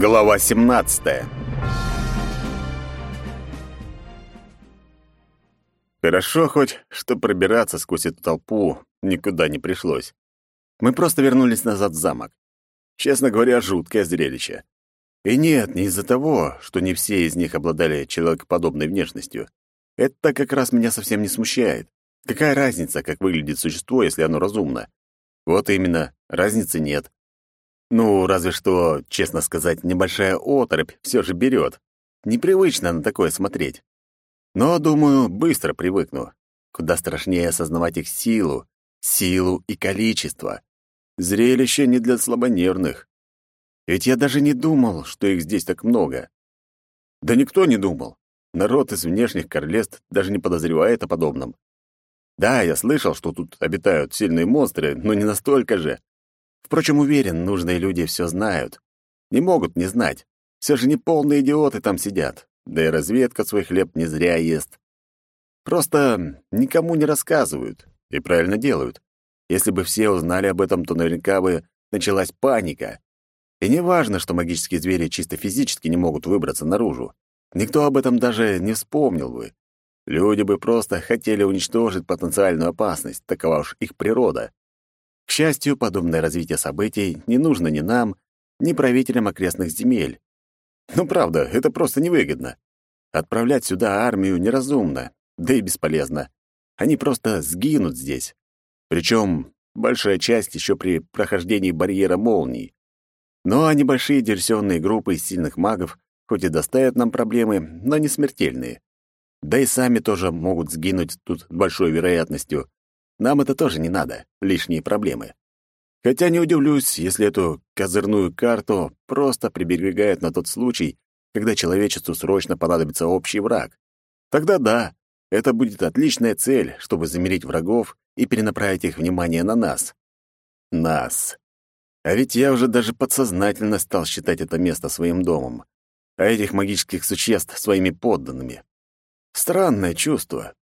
Глава 17. Хорошо хоть, что пробираться сквозь эту толпу никуда не пришлось. Мы просто вернулись назад в замок. Честно говоря, жуткое зрелище. И нет, не из-за того, что не все из них обладали человекоподобной внешностью. Это как раз меня совсем не смущает. Какая разница, как выглядит существо, если оно разумно? Вот именно, разницы нет. Ну, разве что, честно сказать, небольшая оторопь все же берет. Непривычно на такое смотреть. Но, думаю, быстро привыкну. Куда страшнее осознавать их силу, силу и количество. Зрелище не для слабонервных. Ведь я даже не думал, что их здесь так много. Да никто не думал. Народ из внешних королевств даже не подозревает о подобном. Да, я слышал, что тут обитают сильные монстры, но не настолько же. Впрочем, уверен, нужные люди все знают. Не могут не знать. Все же не полные идиоты там сидят. Да и разведка свой хлеб не зря ест. Просто никому не рассказывают. И правильно делают. Если бы все узнали об этом, то наверняка бы началась паника. И не важно, что магические звери чисто физически не могут выбраться наружу. Никто об этом даже не вспомнил бы. Люди бы просто хотели уничтожить потенциальную опасность, такова уж их природа. К счастью, подобное развитие событий не нужно ни нам, ни правителям окрестных земель. Ну, правда, это просто невыгодно. Отправлять сюда армию неразумно, да и бесполезно. Они просто сгинут здесь. Причем большая часть еще при прохождении барьера молний. Ну а небольшие диверсионные группы из сильных магов хоть и доставят нам проблемы, но не смертельные. Да и сами тоже могут сгинуть тут с большой вероятностью. Нам это тоже не надо, лишние проблемы. Хотя не удивлюсь, если эту козырную карту просто приберегают на тот случай, когда человечеству срочно понадобится общий враг. Тогда да, это будет отличная цель, чтобы замерить врагов и перенаправить их внимание на нас. Нас. А ведь я уже даже подсознательно стал считать это место своим домом, а этих магических существ своими подданными. Странное чувство.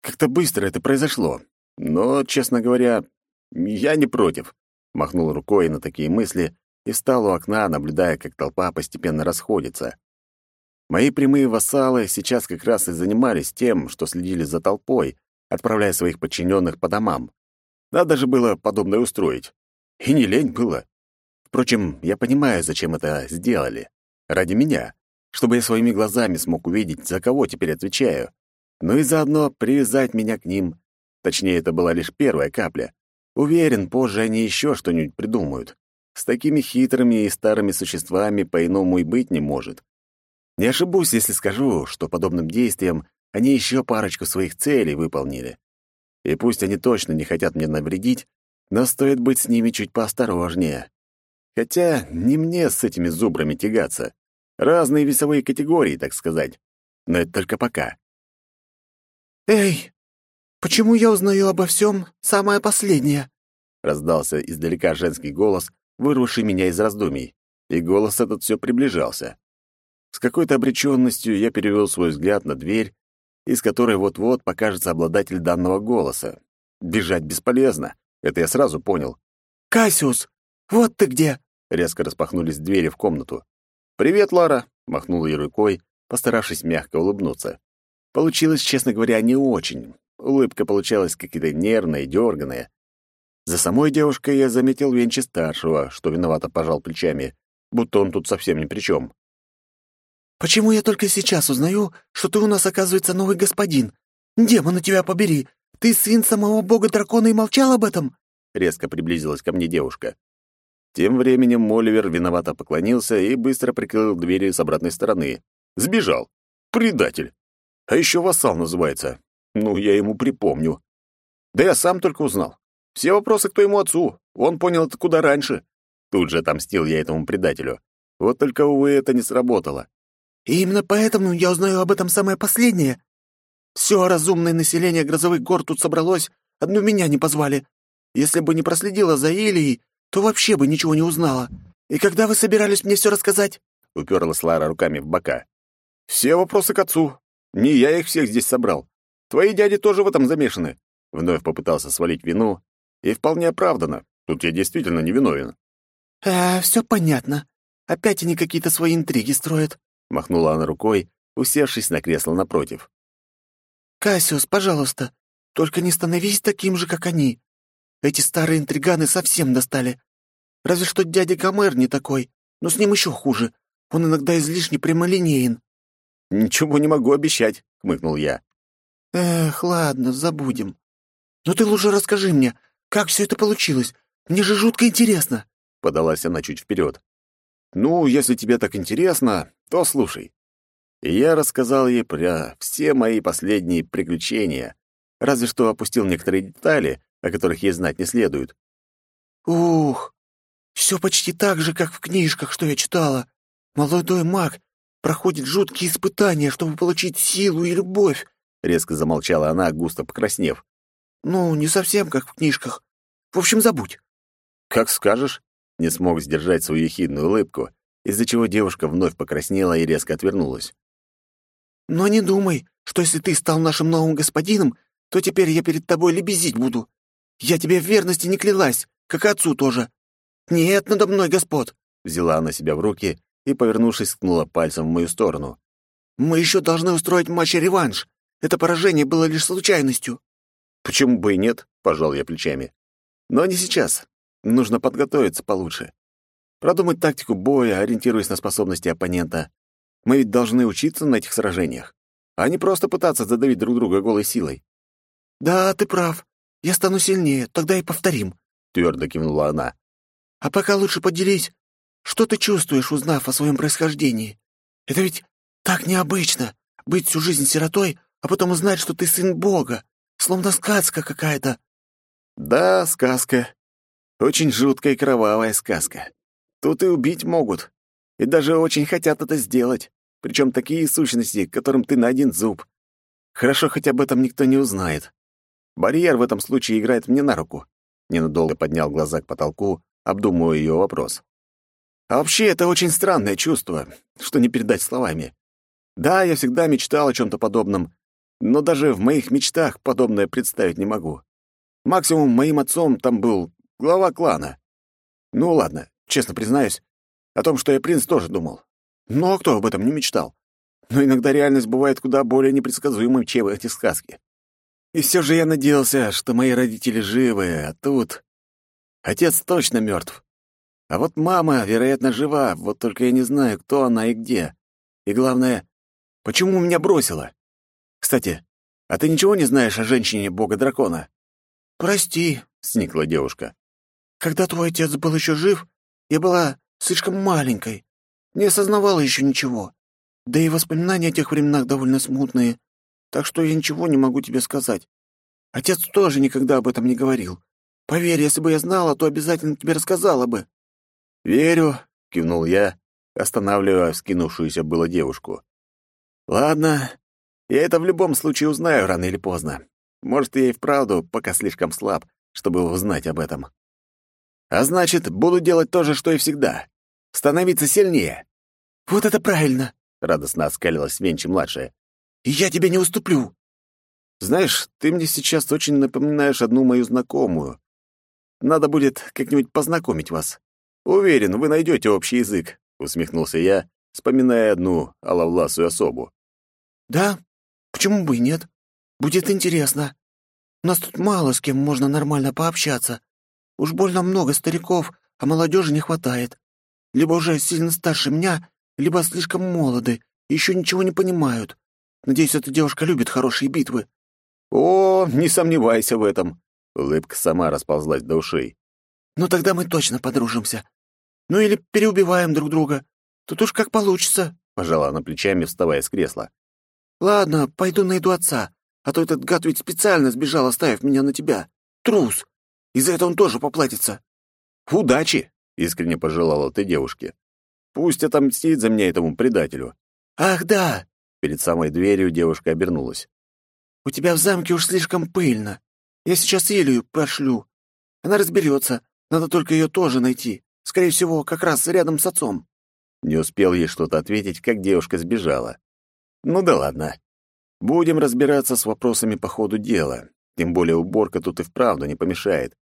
Как-то быстро это произошло, но, честно говоря, я не против. Махнул рукой на такие мысли и встал у окна, наблюдая, как толпа постепенно расходится. Мои прямые вассалы сейчас как раз и занимались тем, что следили за толпой, отправляя своих подчиненных по домам. Надо же было подобное устроить. И не лень было. Впрочем, я понимаю, зачем это сделали. Ради меня. Чтобы я своими глазами смог увидеть, за кого теперь отвечаю. Ну и заодно привязать меня к ним, Точнее, это была лишь первая капля. Уверен, позже они еще что-нибудь придумают. С такими хитрыми и старыми существами по-иному и быть не может. Не ошибусь, если скажу, что подобным действием они еще парочку своих целей выполнили. И пусть они точно не хотят мне навредить, но стоит быть с ними чуть поосторожнее. Хотя не мне с этими зубрами тягаться. Разные весовые категории, так сказать. Но это только пока. «Эй, «Почему я узнаю обо всем самое последнее?» Раздался издалека женский голос, вырвавший меня из раздумий, и голос этот все приближался. С какой-то обреченностью я перевел свой взгляд на дверь, из которой вот-вот покажется обладатель данного голоса. Бежать бесполезно, это я сразу понял. «Кассиус, вот ты где!» Резко распахнулись двери в комнату. «Привет, Лара!» — махнул ей рукой, постаравшись мягко улыбнуться. Получилось, честно говоря, не очень. Улыбка получалась какая-то нервная дерганая. За самой девушкой я заметил Венчи-старшего, что виновато пожал плечами, будто он тут совсем ни при чем. «Почему я только сейчас узнаю, что ты у нас, оказывается, новый господин? Демона тебя побери! Ты сын самого бога-дракона и молчал об этом?» Резко приблизилась ко мне девушка. Тем временем Моливер виновато поклонился и быстро прикрыл двери с обратной стороны. Сбежал. Предатель. А еще вассал называется. Ну, я ему припомню. Да я сам только узнал. Все вопросы к твоему отцу. Он понял это куда раньше. Тут же отомстил я этому предателю. Вот только, увы, это не сработало. И именно поэтому я узнаю об этом самое последнее. Все разумное население грозовых гор тут собралось, одну меня не позвали. Если бы не проследила за Илией, то вообще бы ничего не узнала. И когда вы собирались мне все рассказать?» Уперлась Лара руками в бока. «Все вопросы к отцу. Не я их всех здесь собрал. Твои дяди тоже в этом замешаны. Вновь попытался свалить вину, и вполне оправданно. Тут я действительно не виновен. «Э, все понятно. Опять они какие-то свои интриги строят», — махнула она рукой, усевшись на кресло напротив. «Кассиус, пожалуйста, только не становись таким же, как они. Эти старые интриганы совсем достали. Разве что дядя Гомер не такой, но с ним еще хуже. Он иногда излишне прямолинеен». «Ничего не могу обещать», — хмыкнул я. «Эх, ладно, забудем. Но ты лучше расскажи мне, как все это получилось. Мне же жутко интересно», — подалась она чуть вперед. «Ну, если тебе так интересно, то слушай». И я рассказал ей про все мои последние приключения, разве что опустил некоторые детали, о которых ей знать не следует. «Ух, все почти так же, как в книжках, что я читала. Молодой маг проходит жуткие испытания, чтобы получить силу и любовь», — резко замолчала она, густо покраснев. «Ну, не совсем как в книжках. В общем, забудь». «Как скажешь», — не смог сдержать свою ехидную улыбку, из-за чего девушка вновь покраснела и резко отвернулась. «Но не думай, что если ты стал нашим новым господином, то теперь я перед тобой лебезить буду. Я тебе в верности не клялась, как и отцу тоже. Нет надо мной господ!» Взяла она себя в руки и, повернувшись, ткнула пальцем в мою сторону. «Мы еще должны устроить матч-реванш. Это поражение было лишь случайностью». «Почему бы и нет?» — пожал я плечами. «Но не сейчас. Нужно подготовиться получше. Продумать тактику боя, ориентируясь на способности оппонента. Мы ведь должны учиться на этих сражениях, а не просто пытаться задавить друг друга голой силой». «Да, ты прав. Я стану сильнее, тогда и повторим», — твердо кивнула она. «А пока лучше поделись, что ты чувствуешь, узнав о своем происхождении? Это ведь так необычно — быть всю жизнь сиротой, а потом узнать, что ты сын Бога, словно сказка какая-то». «Да, сказка. Очень жуткая и кровавая сказка. Тут и убить могут. И даже очень хотят это сделать. Причем такие сущности, которым ты на один зуб. Хорошо, хоть об этом никто не узнает. Барьер в этом случае играет мне на руку. Ненадолго поднял глаза к потолку, обдумывая ее вопрос. А вообще, это очень странное чувство, что не передать словами. Да, я всегда мечтал о чем-то подобном, но даже в моих мечтах подобное представить не могу. Максимум моим отцом там был глава клана. Ну ладно, честно признаюсь, о том, что я принц, тоже думал. Но кто об этом не мечтал? Но иногда реальность бывает куда более непредсказуемой, чем эти сказки. И все же я надеялся, что мои родители живы, а тут... Отец точно мертв. А вот мама, вероятно, жива, вот только я не знаю, кто она и где. И главное, почему меня бросила? Кстати, а ты ничего не знаешь о женщине бога-дракона? «Прости», — сникла девушка. «Когда твой отец был еще жив, я была слишком маленькой, не осознавала еще ничего. Да и воспоминания о тех временах довольно смутные, так что я ничего не могу тебе сказать. Отец тоже никогда об этом не говорил. Поверь, если бы я знала, то обязательно тебе рассказала бы». «Верю», — кивнул я, останавливая вскинувшуюся было девушку. «Ладно, я это в любом случае узнаю рано или поздно. Может, я и вправду пока слишком слаб, чтобы узнать об этом. А значит, буду делать то же, что и всегда. Становиться сильнее». «Вот это правильно!» — радостно оскалилась Венчи-младшая. «И я тебе не уступлю!» «Знаешь, ты мне сейчас очень напоминаешь одну мою знакомую. Надо будет как-нибудь познакомить вас. Уверен, вы найдете общий язык», — усмехнулся я, вспоминая одну алавласую особу. «Да? Почему бы и нет? Будет интересно. У нас тут мало с кем можно нормально пообщаться. Уж больно много стариков, а молодежи не хватает. Либо уже сильно старше меня, либо слишком молоды, и еще ничего не понимают. Надеюсь, эта девушка любит хорошие битвы». «О, не сомневайся в этом!» Улыбка сама расползлась до ушей. «Ну тогда мы точно подружимся. Ну или переубиваем друг друга. Тут уж как получится», — пожала она плечами, вставая с кресла. «Ладно, пойду найду отца, а то этот гад ведь специально сбежал, оставив меня на тебя. Трус! И за это он тоже поплатится». «Удачи!» — искренне пожелала ты девушке. «Пусть отомстит за меня этому предателю». «Ах, да!» — перед самой дверью девушка обернулась. «У тебя в замке уж слишком пыльно. Я сейчас Илью пошлю. Она разберется. Надо только ее тоже найти. Скорее всего, как раз рядом с отцом». Не успел ей что-то ответить, как девушка сбежала. «Ну да ладно. Будем разбираться с вопросами по ходу дела. Тем более уборка тут и вправду не помешает.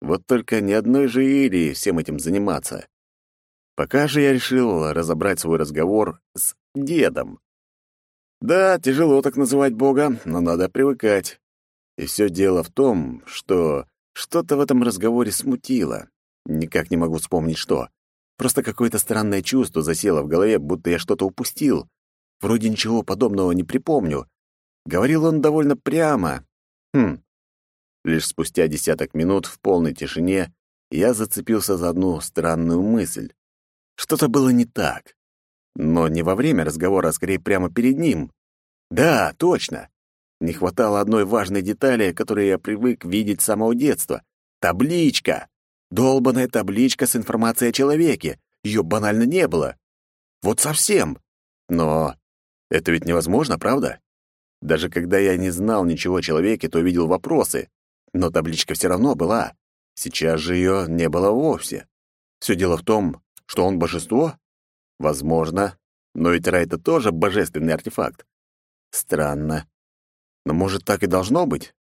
Вот только ни одной же Илии всем этим заниматься. Пока же я решил разобрать свой разговор с дедом. Да, тяжело так называть Бога, но надо привыкать. И все дело в том, что что-то в этом разговоре смутило. Никак не могу вспомнить, что. Просто какое-то странное чувство засело в голове, будто я что-то упустил. Вроде ничего подобного не припомню. Говорил он довольно прямо. Хм. Лишь спустя десяток минут в полной тишине я зацепился за одну странную мысль. Что-то было не так. Но не во время разговора, а скорее прямо перед ним. Да, точно. Не хватало одной важной детали, которую я привык видеть с самого детства. Табличка. Долбаная табличка с информацией о человеке. Ее банально не было. Вот совсем. Но это ведь невозможно, правда? Даже когда я не знал ничего о человеке, то видел вопросы. Но табличка все равно была. Сейчас же ее не было вовсе. Все дело в том, что он божество? Возможно. Но ведь Рай — это тоже божественный артефакт. Странно. Но может, так и должно быть?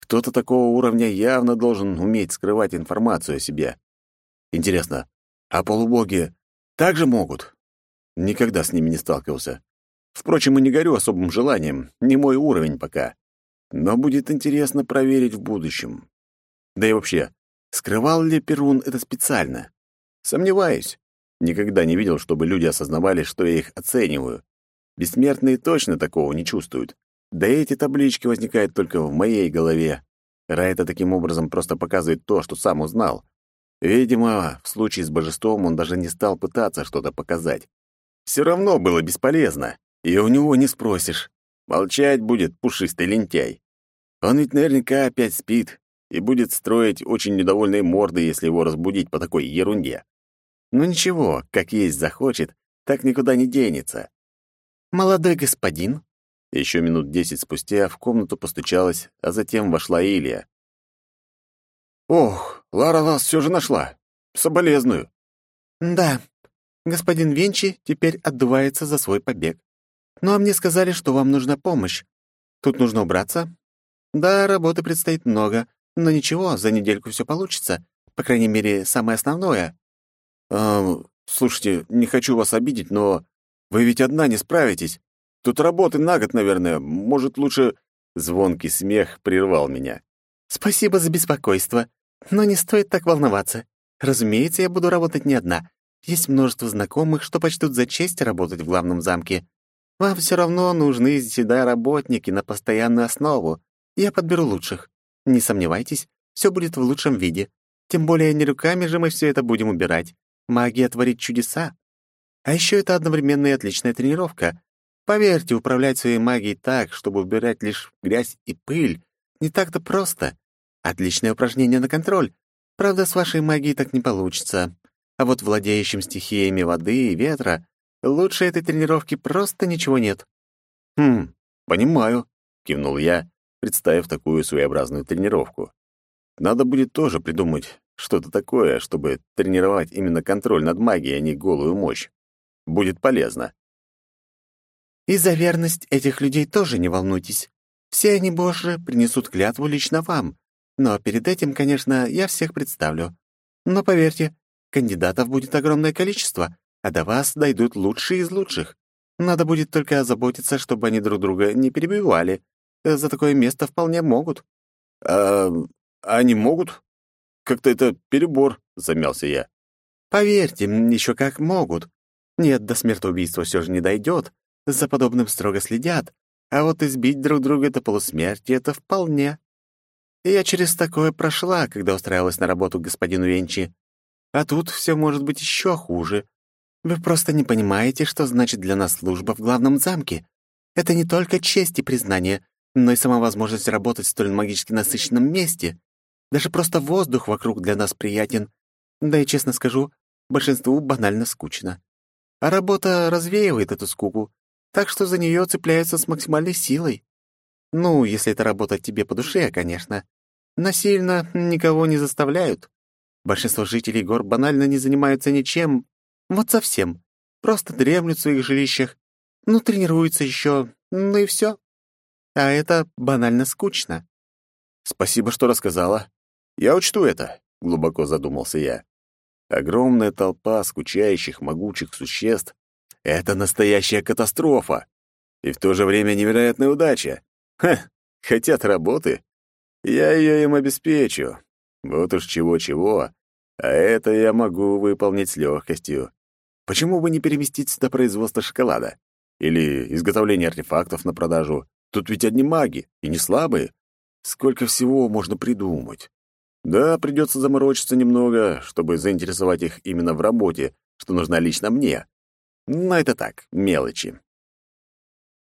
Кто-то такого уровня явно должен уметь скрывать информацию о себе. Интересно, а полубоги также могут? Никогда с ними не сталкивался. Впрочем, и не горю особым желанием, не мой уровень пока. Но будет интересно проверить в будущем. Да и вообще, скрывал ли Перун это специально? Сомневаюсь. Никогда не видел, чтобы люди осознавали, что я их оцениваю. Бессмертные точно такого не чувствуют. Да и эти таблички возникают только в моей голове. Райта таким образом просто показывает то, что сам узнал. Видимо, в случае с божеством он даже не стал пытаться что-то показать. Все равно было бесполезно, и у него не спросишь. Молчать будет пушистый лентяй. Он ведь наверняка опять спит и будет строить очень недовольные морды, если его разбудить по такой ерунде. Но ничего, как есть захочет, так никуда не денется. «Молодой господин», еще минут десять спустя в комнату постучалась, а затем вошла Илья. «Ох, Лара нас все же нашла. Соболезную». «Да, господин Венчи теперь отдувается за свой побег. Ну а мне сказали, что вам нужна помощь. Тут нужно убраться. Да, работы предстоит много, но ничего, за недельку все получится. По крайней мере, самое основное». «Э, слушайте, не хочу вас обидеть, но вы ведь одна не справитесь. Тут работы на год, наверное. Может, лучше...» Звонкий смех прервал меня. «Спасибо за беспокойство. Но не стоит так волноваться. Разумеется, я буду работать не одна. Есть множество знакомых, что почтут за честь работать в главном замке. Вам все равно нужны сюда работники на постоянную основу. Я подберу лучших. Не сомневайтесь, все будет в лучшем виде. Тем более не руками же мы все это будем убирать. Магия творит чудеса. А еще это одновременно и отличная тренировка. Поверьте, управлять своей магией так, чтобы убирать лишь грязь и пыль, не так-то просто. Отличное упражнение на контроль. Правда, с вашей магией так не получится. А вот владеющим стихиями воды и ветра лучше этой тренировки просто ничего нет. «Хм, понимаю», — кивнул я, представив такую своеобразную тренировку. «Надо будет тоже придумать что-то такое, чтобы тренировать именно контроль над магией, а не голую мощь. Будет полезно». И за верность этих людей тоже не волнуйтесь. Все они, Боже, принесут клятву лично вам. Но перед этим, конечно, я всех представлю. Но поверьте, кандидатов будет огромное количество, а до вас дойдут лучшие из лучших. Надо будет только озаботиться, чтобы они друг друга не перебивали. За такое место вполне могут». «А они могут? Как-то это перебор», — замялся я. «Поверьте, еще как могут. Нет, до смертоубийства все же не дойдет, за подобным строго следят, а вот избить друг друга до полусмерти — это вполне. Я через такое прошла, когда устраивалась на работу к господину Венчи. А тут все может быть еще хуже. Вы просто не понимаете, что значит для нас служба в главном замке. Это не только честь и признание, но и сама возможность работать в столь магически насыщенном месте. Даже просто воздух вокруг для нас приятен. Да и, честно скажу, большинству банально скучно. А работа развеивает эту скуку, так что за нее цепляются с максимальной силой. Ну, если это работа тебе по душе, конечно. Насильно никого не заставляют. Большинство жителей гор банально не занимаются ничем, вот совсем. Просто дремлют в своих жилищах, ну, тренируются еще, ну и все. А это банально скучно. Спасибо, что рассказала. Я учту это, глубоко задумался я. Огромная толпа скучающих, могучих существ — это настоящая катастрофа. И в то же время невероятная удача. Ха, хотят работы? Я ее им обеспечу. Вот уж чего-чего, а это я могу выполнить с легкостью. Почему бы не переместиться до производства шоколада? Или изготовления артефактов на продажу? Тут ведь одни маги, и не слабые. Сколько всего можно придумать. Да, придется заморочиться немного, чтобы заинтересовать их именно в работе, что нужна лично мне. Но это так, мелочи.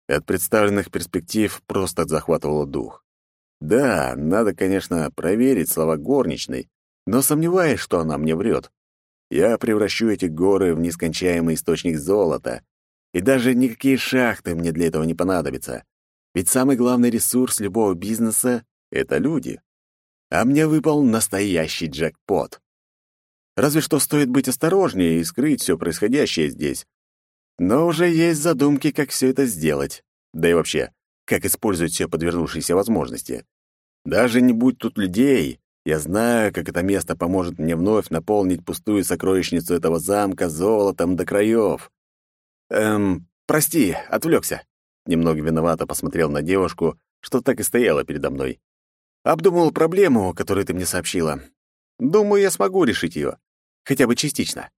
От представленных перспектив просто захватывало дух. Да, надо, конечно, проверить слова горничной, но сомневаюсь, что она мне врет. Я превращу эти горы в нескончаемый источник золота, и даже никакие шахты мне для этого не понадобятся. Ведь самый главный ресурс любого бизнеса — это люди а мне выпал настоящий джекпот. Разве что стоит быть осторожнее и скрыть все происходящее здесь. Но уже есть задумки, как все это сделать. Да и вообще, как использовать все подвернувшиеся возможности. Даже не будь тут людей, я знаю, как это место поможет мне вновь наполнить пустую сокровищницу этого замка золотом до краев. Эм, прости, отвлекся. Немного виновато посмотрел на девушку, что так и стояла передо мной. Обдумал проблему, которую ты мне сообщила. Думаю, я смогу решить ее. Хотя бы частично.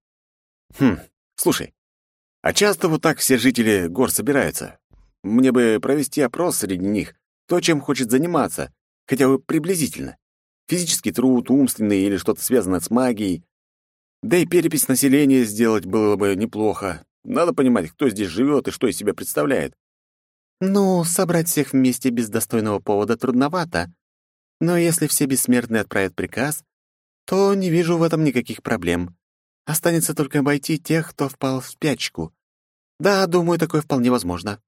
Хм, слушай, а часто вот так все жители гор собираются? Мне бы провести опрос среди них, то, чем хочет заниматься, хотя бы приблизительно. Физический труд, умственный или что-то связанное с магией. Да и перепись населения сделать было бы неплохо. Надо понимать, кто здесь живет и что из себя представляет. Ну, собрать всех вместе без достойного повода трудновато, но если все бессмертные отправят приказ, то не вижу в этом никаких проблем. Останется только обойти тех, кто впал в спячку. Да, думаю, такое вполне возможно.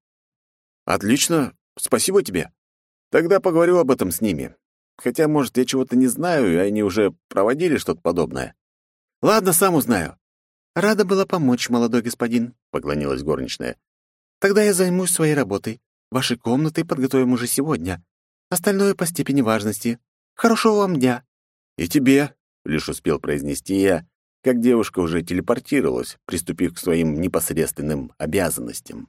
Отлично. Спасибо тебе. Тогда поговорю об этом с ними. Хотя, может, я чего-то не знаю, и они уже проводили что-то подобное. Ладно, сам узнаю. Рада была помочь, молодой господин, поклонилась горничная. Тогда я займусь своей работой. Ваши комнаты подготовим уже сегодня. Остальное по степени важности. Хорошего вам дня». «И тебе», — лишь успел произнести я, как девушка уже телепортировалась, приступив к своим непосредственным обязанностям.